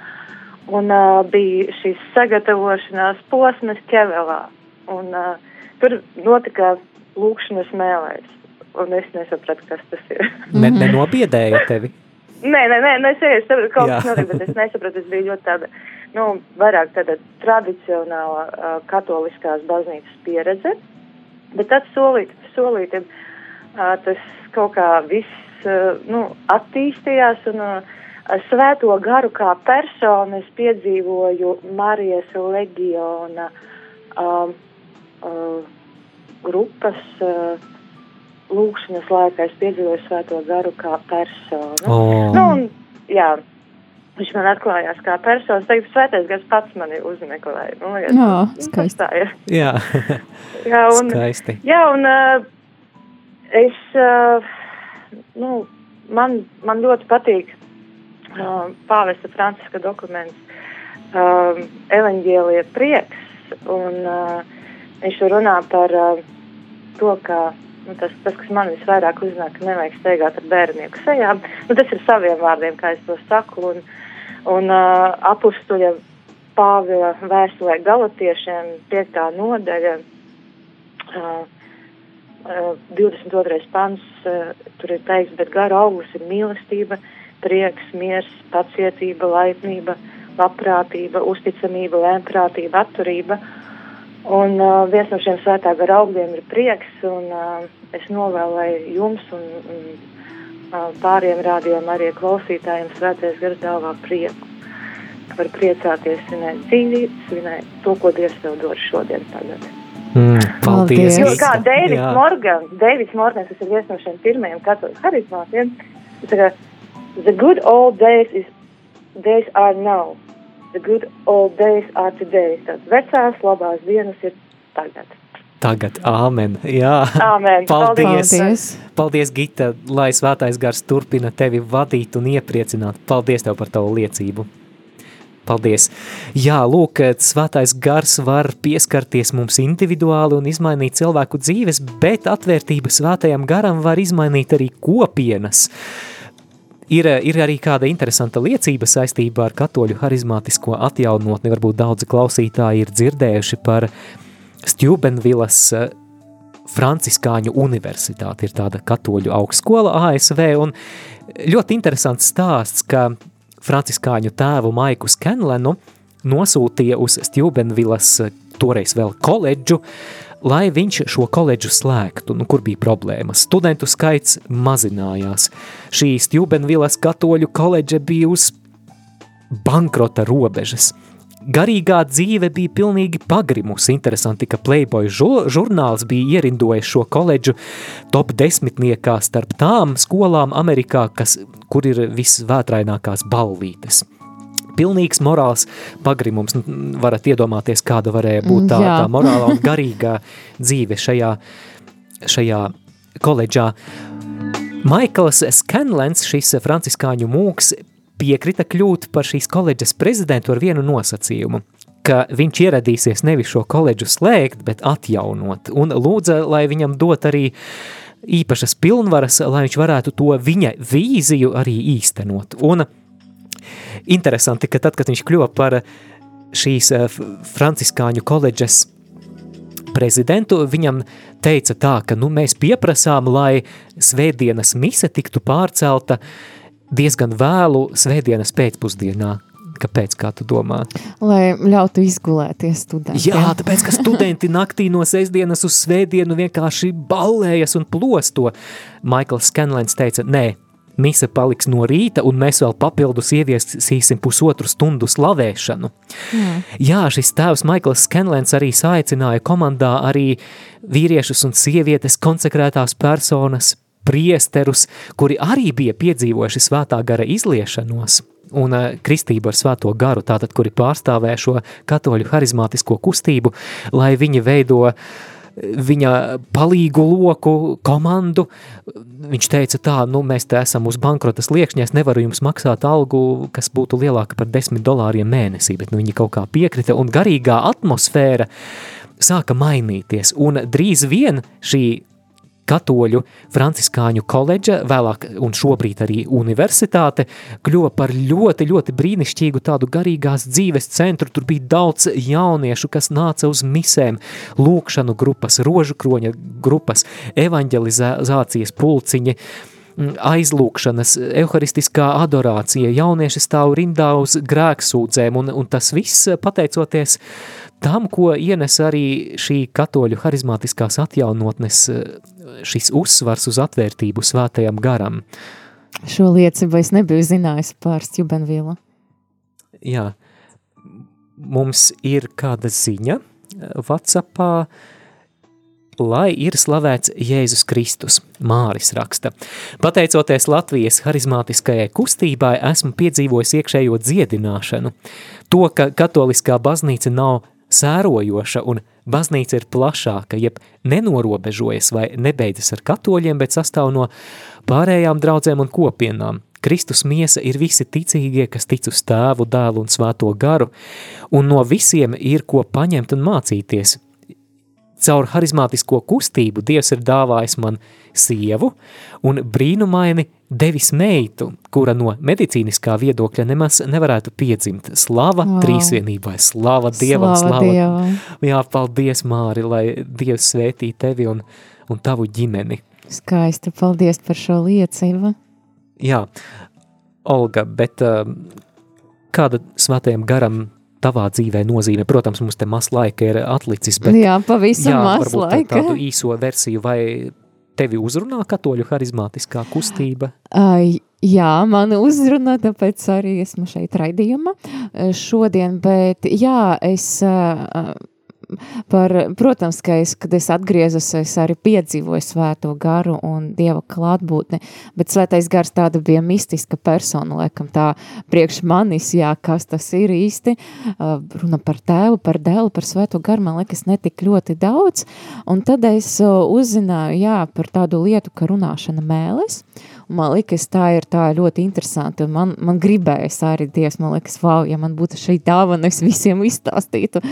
un uh, bija šīs sagatavošanās posmas ķevelā. Un, uh, tur notika lūkšanas mēlēs, un es nesapratu, kas tas ir. Ne, nenobiedēja tevi? Nē, nē, nē, nē, es kaut Jā. kas notika, bet es nesapratu, es biju ļoti tāda, nu, vairāk tāda tradicionāla uh, katoliskās baznīcas pieredze, bet tad solīt, solīt, uh, tas kaut kā viss, uh, nu, attīstījās un uh, svēto garu kā personu es piedzīvoju Marijas legiona um, uh, grupas uh, lūkšanas laikā es piedzīvoju svēto garu kā personu. Oh. Nu, un, jā, viņš man atklājās kā persona. Tagad svētais gars pats mani uzmeklēja. Man liekas, Jā, nu, skaisti. tā ir. Jā, Jā, un, skaisti. jā, un uh, es, uh, nu, man, man ļoti patīk uh, pāvesta Franciska dokuments uh, Evanģēlija prieks, un uh, viņš runā par uh, to, ka nu, tas, tas, kas man visvairāk uznāk, ka nevajag steigāt ar bērnieku sejā, nu, tas ir saviem vārdiem, kā es to saku, un, un uh, apustuļa Pāvila vēstulē galatiešiem 5. nodaļa, uh, uh, 22. pants, uh, tur ir teikts, bet gara augurs ir mīlestība, prieks, miers, pacietība, laipnība, labprātība, uzticamība, lēmprātība, atturība. Un uh, viens no šiem svētā gara augļiem ir prieks, un uh, es novēlēju jums un, un uh, pāriem rādījumiem arī klausītājiem svētais gars dāvā prieku. Var priecāties, svinēt dzīvi, svinēt to, ko Dievs tev dod šodien tagad. Mm, paldies. Jo kā Deivids. Morgans, Deivids Morgans, tas ir viens no šiem pirmajiem katoļu harizmātiem, viņš saka, the good old days is, days are now, the good old days are today. Tad vecās labās dienas ir tagad. Tagad, āmen. Jā, Āmen. paldies. Paldies. Paldies, Gita, lai svētais gars turpina tevi vadīt un iepriecināt. Paldies tev par tavu liecību. Paldies. Jā, lūk, svētais gars var pieskarties mums individuāli un izmainīt cilvēku dzīves, bet atvērtība svētajam garam var izmainīt arī kopienas. Ir, ir arī kāda interesanta liecība saistībā ar katoļu harizmātisko atjaunotni. Varbūt daudzi klausītāji ir dzirdējuši par Stjubenvilas eh, Franciskāņu universitāti. Ir tāda katoļu augstskola ASV un ļoti interesants stāsts, ka Franciskāņu tēvu Maiku Skenlenu nosūtīja uz Stjubenvilas eh, toreiz vēl koledžu, lai viņš šo koledžu slēgtu, nu, kur bija problēmas. Studentu skaits mazinājās. Šī Stjubenvilas katoļu koledža bija uz bankrota robežas. Garīgā dzīve bija pilnīgi pagrimusi. Interesanti, ka Playboy žu- žurnāls bija ierindojis šo koledžu top desmitniekā starp tām skolām Amerikā, kas, kur ir visvētrainākās ballītes. Pilnīgs morāls pagrimums. Varat iedomāties, kāda varēja būt tā, tā morālā un garīgā dzīve šajā, šajā koledžā. Maikls Skanlens, šis franciskāņu mūks, piekrita kļūt par šīs koledžas prezidentu ar vienu nosacījumu, ka viņš ieradīsies nevis šo koledžu slēgt, bet atjaunot, un lūdza, lai viņam dot arī īpašas pilnvaras, lai viņš varētu to viņa vīziju arī īstenot. Un interesanti, ka tad, kad viņš kļuva par šīs eh, franciskāņu koledžas prezidentu, viņam teica tā, ka nu, mēs pieprasām, lai svētdienas mise tiktu pārcelta diezgan vēlu svētdienas pēcpusdienā. Kāpēc, kā tu domā? Lai ļautu izgulēties studentiem. Jā, tāpēc, ka studenti naktī no sestdienas uz svētdienu vienkārši ballējas un plosto. Maikls Scanlens teica, nē, mise paliks no rīta, un mēs vēl papildus ieviesīsim pusotru stundu slavēšanu. Mm. Jā, šis tēvs Maikls Skenlens arī saicināja komandā arī vīriešus un sievietes konsekrētās personas, priesterus, kuri arī bija piedzīvojuši svētā gara izliešanos un uh, kristību ar svēto garu, tātad, kuri pārstāvē šo katoļu harizmātisko kustību, lai viņi veido uh, viņa palīgu loku komandu. Viņš teica tā, nu mēs te esam uz bankrotas liekšņa, es nevaru jums maksāt algu, kas būtu lielāka par 10 dolāriem mēnesī, bet nu viņi kaut kā piekrita un garīgā atmosfēra sāka mainīties un drīz vien šī katoļu franciskāņu koledža, vēlāk un šobrīd arī universitāte, kļuva par ļoti, ļoti brīnišķīgu tādu garīgās dzīves centru. Tur bija daudz jauniešu, kas nāca uz misēm, lūkšanu grupas, rožu kroņa grupas, evanģelizācijas pulciņi, aizlūkšanas, evharistiskā adorācija, jaunieši stāv rindā uz grēksūdzēm, un, un tas viss pateicoties tam, ko ienes arī šī katoļu harizmātiskās atjaunotnes šis uzsvars uz atvērtību svētajam garam. Šo liecību es nebiju zinājis par Stjubenvīlu. Jā, mums ir kāda ziņa Whatsappā, lai ir slavēts Jēzus Kristus, Māris raksta. Pateicoties Latvijas harizmātiskajai kustībai, esmu piedzīvojis iekšējo dziedināšanu. To, ka katoliskā baznīca nav sērojoša un baznīca ir plašāka, jeb nenorobežojas vai nebeidzas ar katoļiem, bet sastāv no pārējām draudzēm un kopienām. Kristus miesa ir visi ticīgie, kas tic uz tēvu, dēlu un svēto garu, un no visiem ir ko paņemt un mācīties – Caur harizmātisko kustību Dievs ir dāvājis man sievu un brīnumaini devis meitu, kura no medicīniskā viedokļa nemaz nevarētu piedzimt. Slava wow. trīsvienībai, slava Dievam, slava. slava. Dievam. Jā, paldies, Māri, lai Dievs svētī tevi un, un tavu ģimeni. Skaisti, paldies par šo liecību. Jā, Olga, bet uh, kāda svētajam garam tavā dzīvē nozīmē? Protams, mums te maz laika ir atlicis, bet jā, pavisam jā, maz laika. tādu īso versiju, vai tevi uzrunā katoļu harizmātiskā kustība? Uh, jā, man uzrunā, tāpēc arī esmu šeit raidījuma šodien, bet jā, es... Uh, par, protams, ka es, kad es atgriezos, es arī piedzīvoju svēto garu un Dieva klātbūtni, bet svētais gars tāda bija mistiska persona, laikam tā priekš manis, jā, kas tas ir īsti, runa par tēvu, par dēlu, par svēto garu, man liekas, netik ļoti daudz, un tad es uzzināju, jā, par tādu lietu, ka runāšana mēles, man liekas, tā ir tā ļoti interesanti, man, man gribējas arī Dievs, man liekas, wow, ja man būtu šī dāvana, es visiem izstāstītu,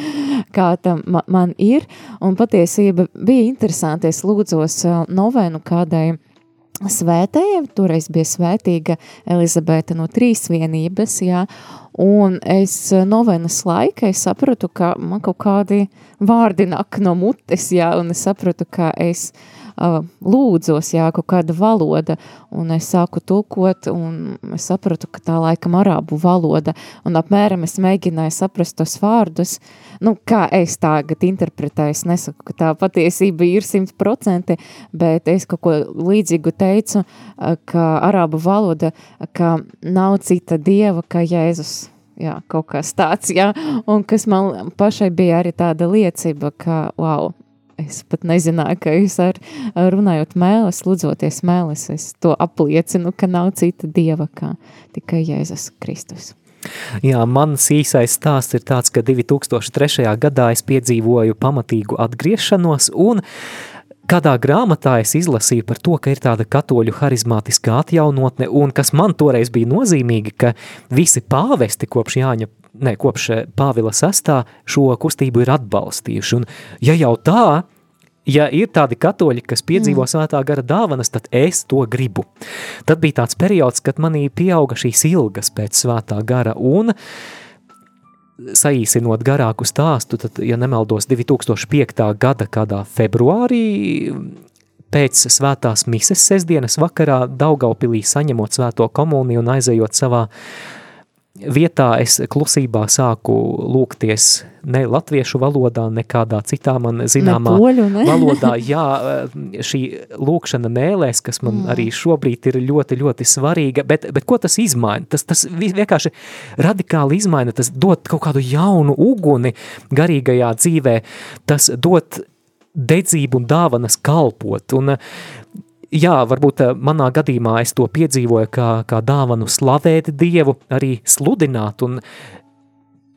kā tam ma, man ir, un patiesība bija interesanti, es lūdzos novenu kādai svētējiem, toreiz bija svētīga Elizabete no trīsvienības, jā, un es novenas laika, es sapratu, ka man kaut kādi vārdi nak no mutes, jā, un es sapratu, ka es uh, lūdzos, jā, kaut kāda valoda, un es sāku tulkot, un es sapratu, ka tā laikam arābu valoda, un apmēram es mēģināju saprast tos vārdus, nu, kā es tagad interpretēju, es nesaku, ka tā patiesība ir simt procenti, bet es kaut ko līdzīgu teicu, ka arābu valoda, ka nav cita dieva, kā Jēzus, jā, kaut kas tāds, jā, un kas man pašai bija arī tāda liecība, ka, wow, es pat nezināju, ka jūs ar, runājot mēles, lūdzoties mēles, es to apliecinu, ka nav cita dieva kā tikai Jēzus Kristus. Jā, mans īsais stāsts ir tāds, ka 2003. gadā es piedzīvoju pamatīgu atgriešanos un kādā grāmatā es izlasīju par to, ka ir tāda katoļu harizmātiskā atjaunotne un kas man toreiz bija nozīmīgi, ka visi pāvesti kopš Jāņa ne, kopš Pāvila sastā šo kustību ir atbalstījuši. Un ja jau tā, ja ir tādi katoļi, kas piedzīvo mm. svētā gara dāvanas, tad es to gribu. Tad bija tāds periods, kad manī pieauga šīs ilgas pēc svētā gara un saīsinot garāku stāstu, tad, ja nemaldos, 2005. gada kādā februārī pēc svētās mises sestdienas vakarā Daugaupilī saņemot svēto komuniju un aizejot savā vietā, es klusībā sāku lūgties ne latviešu valodā, nekādā citā man zināmā ne poļu, ne? valodā. Jā, šī lūkšana mēlēs, kas man mm. arī šobrīd ir ļoti, ļoti svarīga, bet, bet ko tas izmaina? Tas, tas vienkārši radikāli izmaina, tas dod kaut kādu jaunu uguni garīgajā dzīvē, tas dod dedzību un dāvanas kalpot. Un, jā, varbūt eh, manā gadījumā es to piedzīvoju kā, kā dāvanu slavēt Dievu, arī sludināt. Un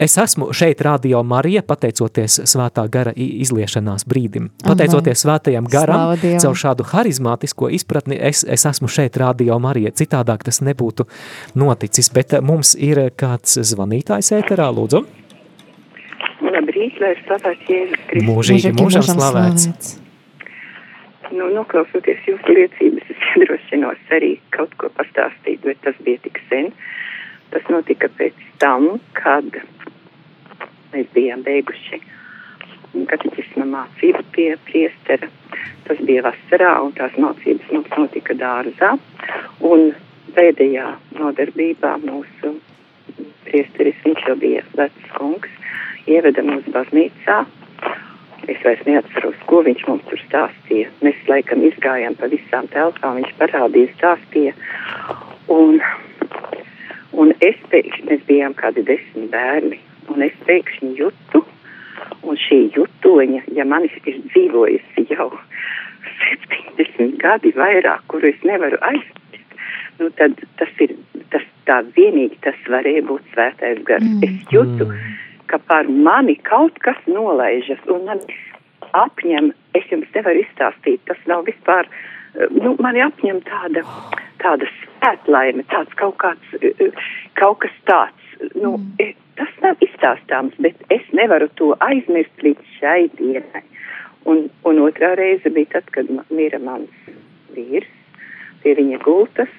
es esmu šeit Radio Marija, pateicoties svētā gara izliešanās brīdim. Pateicoties svētajam garam, caur šādu harizmātisko izpratni, es, es esmu šeit Radio Marija. Citādāk tas nebūtu noticis, bet mums ir kāds zvanītājs ēterā, lūdzu. Labrīt, lai slavēts Jēzus Kristus. Mūžīgi mūžam slavēts. Nu, noklausoties jūsu liecības, es iedrošinos arī kaut ko pastāstīt, bet tas bija tik sen. Tas notika pēc tam, kad mēs bijām beiguši kateķisma mācību pie priestera. Tas bija vasarā, un tās mācības mums notika dārzā. Un pēdējā nodarbībā mūsu priesteris, viņš jau bija vecs kungs, ieveda mūs baznīcā. Es vairs neatceros, ko viņš mums tur stāstīja. Mēs laikam izgājām pa visām telpām, viņš parādīja, stāstīja. Un, un es pēkšņi, mēs bijām kādi desmit bērni, un es pēkšņi jutu, un šī jutoņa, ja manis ir dzīvojusi jau 70 gadi vairāk, kuru es nevaru aizmirst, nu tad tas ir, tas tā vienīgi tas varēja būt svētais gars. Mm. Es jutu, mm ka par mani kaut kas nolaižas un man apņem, es jums nevaru izstāstīt, tas nav vispār, eh, nu, mani apņem tāda, tāda svētlaime, tāds kaut kāds, eh, kaut kas tāds, nu, mm. tas nav izstāstāms, bet es nevaru to aizmirst līdz šai dienai. Un, un otrā reize bija tad, kad mira mans vīrs pie viņa gultas,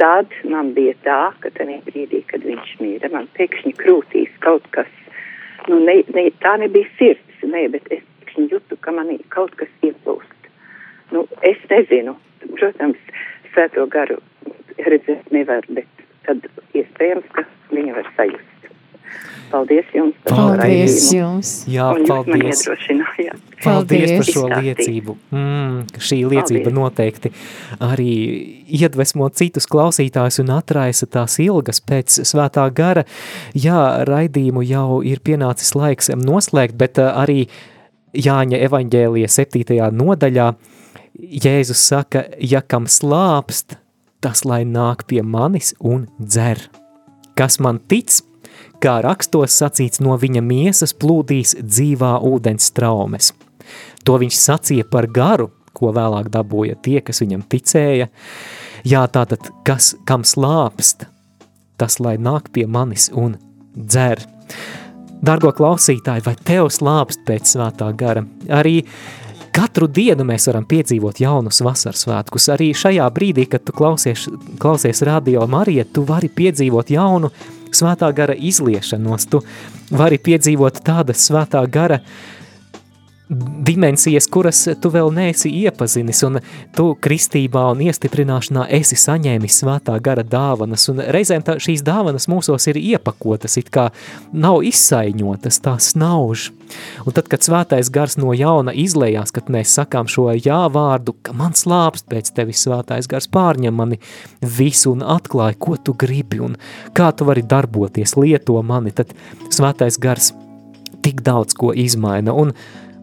tad man bija tā, ka tajā brīdī, kad viņš mīra, man pēkšņi krūtīs kaut kas nu, ne, ne, tā nebija sirds, ne, bet es jūtu, ka manī kaut kas ieplūst. Nu, es nezinu, protams, svēto garu redzēt nevar, bet tad iespējams, ka viņa var sajust. Paldies jums par paldies šo jums. Jā, paldies. Paldies. paldies par šo liecību. Mm, šī liecība paldies. noteikti arī iedvesmo citus klausītājus un atraisa tās ilgas pēc svētā gara. Jā, raidījumu jau ir pienācis laiks noslēgt, bet uh, arī Jāņa evaņģēlija 7. nodaļā Jēzus saka, ja kam slāpst, tas lai nāk pie manis un dzer. Kas man tic, kā rakstos sacīts no viņa miesas plūdīs dzīvā ūdens traumes. To viņš sacīja par garu, ko vēlāk dabūja tie, kas viņam ticēja. Jā, tātad, kas, kam slāpst, tas lai nāk pie manis un dzer. Dargo klausītāji, vai tev slāpst pēc svētā gara? Arī katru dienu mēs varam piedzīvot jaunus vasaras svētkus. Arī šajā brīdī, kad tu klausies, klausies radio Marija, tu vari piedzīvot jaunu svētā gara izliešanos, tu vari piedzīvot tādas svētā gara dimensijas, kuras tu vēl neesi iepazinis, un tu kristībā un iestiprināšanā esi saņēmis svētā gara dāvanas, un reizēm tā, šīs dāvanas mūsos ir iepakotas, it kā nav izsaiņotas, tās nauž. Un tad, kad svētais gars no jauna izlējās, kad mēs sakām šo jā vārdu, ka man slāpst pēc tevis svētais gars pārņem mani visu un atklāja, ko tu gribi un kā tu vari darboties, lieto mani, tad svētais gars tik daudz ko izmaina, un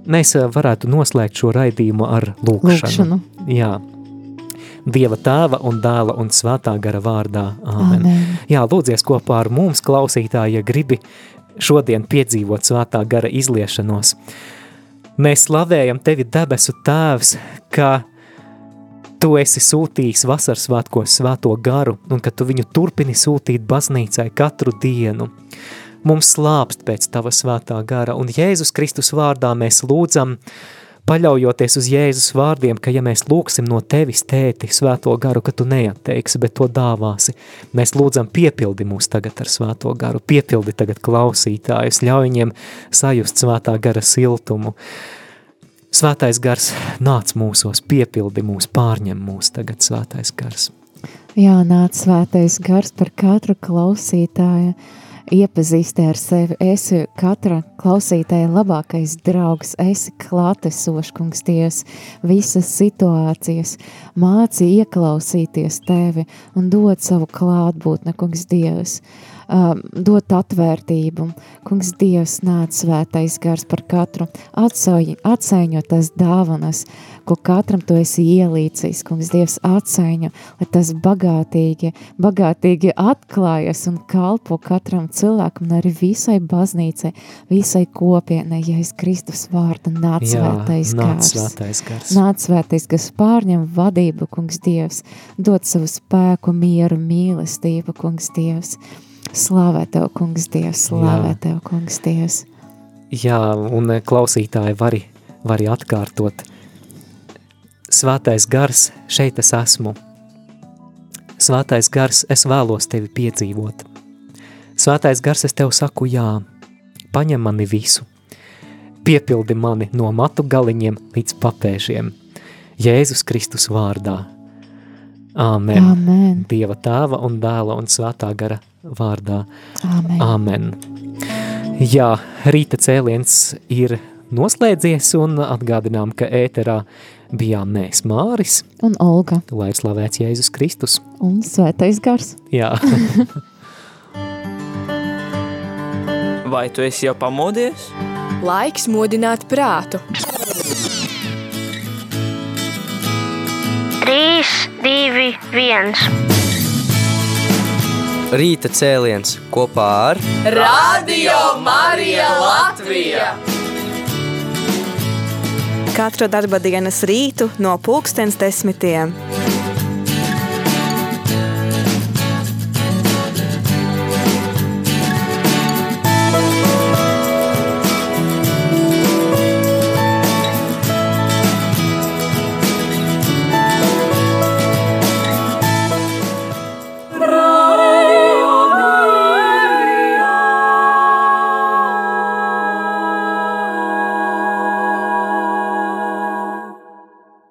mēs eh, varētu noslēgt šo raidījumu ar lūkšanu. lūkšanu. Jā. Dieva tēva un dēla un svētā gara vārdā. Āmen. Amen. Jā, lūdzies kopā ar mums, klausītāji, ja gribi šodien piedzīvot svētā gara izliešanos. Mēs slavējam tevi debesu tēvs, ka tu esi sūtījis vasaras svētkos svēto garu un ka tu viņu turpini sūtīt baznīcai katru dienu. Mums slāpst pēc tava svētā gara, un Jēzus Kristus vārdā mēs lūdzam, paļaujoties uz Jēzus vārdiem, ka ja mēs lūksim no tevis tēti svēto garu, ka tu neatteiksi, bet to dāvāsi, mēs lūdzam piepildi mūs tagad ar svēto garu, piepildi tagad klausītājus, ļauj viņiem sajust svētā gara siltumu. Svētais gars nāc mūsos, piepildi mūs, pārņem mūs tagad svētais gars. Jā, nāc svētais gars par katru klausītāju, iepazīstē ar sevi. Esi katra klausītāja labākais draugs, esi klātesošs, kungs, Dievs, visas situācijas, māci ieklausīties tevi un dod savu klātbūtni, kungs, Dievs. Um, dot atvērtību. Kungs, Dievs, nāc svētais gars par katru, atsaiņo tas dāvanas, ko katram tu esi ielīdzis. Kungs, Dievs, atsaiņo, lai tas bagātīgi, bagātīgi atklājas un kalpo katram cilvēkam un arī visai baznīcai, visai kopienai, ja es Kristus vārdu nāc Jā, svētais nāc gars. svētais gars. Nāc svētais, kas pārņem vadību, kungs Dievs, dod savu spēku, mieru, mīlestību, kungs Dievs. Slavē Tev, kungs Dievs, slavē Jā. Tev, kungs Dievs. Jā, un eh, klausītāji vari, vari atkārtot. Svētais gars, šeit es esmu. Svētais gars, es vēlos tevi piedzīvot. Svētais gars, es tev saku jā, paņem mani visu. Piepildi mani no matu galiņiem līdz papēžiem. Jēzus Kristus vārdā. Āmen. Āmen. Dieva tēva un dēla un svētā gara vārdā. Āmen. Āmen. Jā, rīta cēliens ir noslēdzies un atgādinām, ka ēterā bijām mēs Māris. Un Olga. Lai ir slavēts Jēzus Kristus. Un svētais gars. Jā. Vai tu esi jau pamodies? Laiks modināt prātu. 3, 2, 1. Rīta cēliens kopā ar Radio Marija Latvija! Katru darba dienas rītu no pulkstens desmitiem.